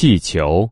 气球。